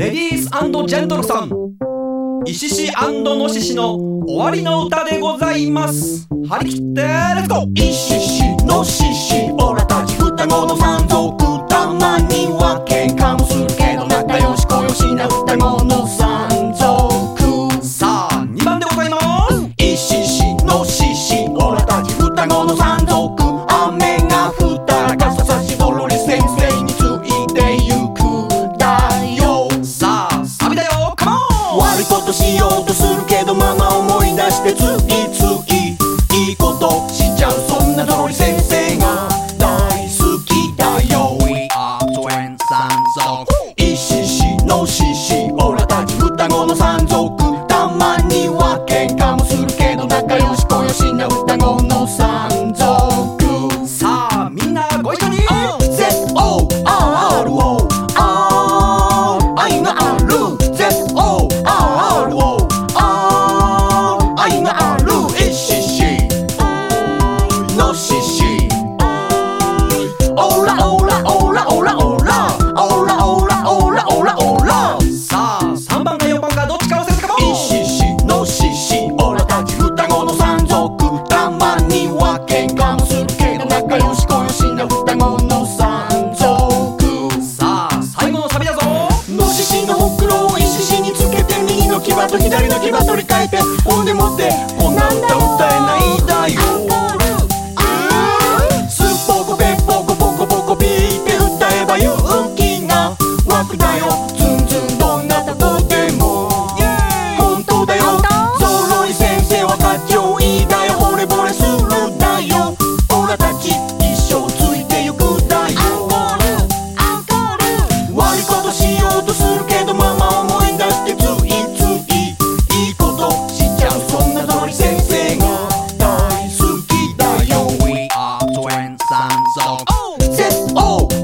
レディースジェントルさん。石シノシシの終わりの歌でございます。張り切ってレッツゴー。石シノシシオラたち双子の山ことしようとするけど思い出してついついいいことしちゃうそんなドロ先生が大好きだよ。We are 23 so いししのしし取り替えてでも oh, oh.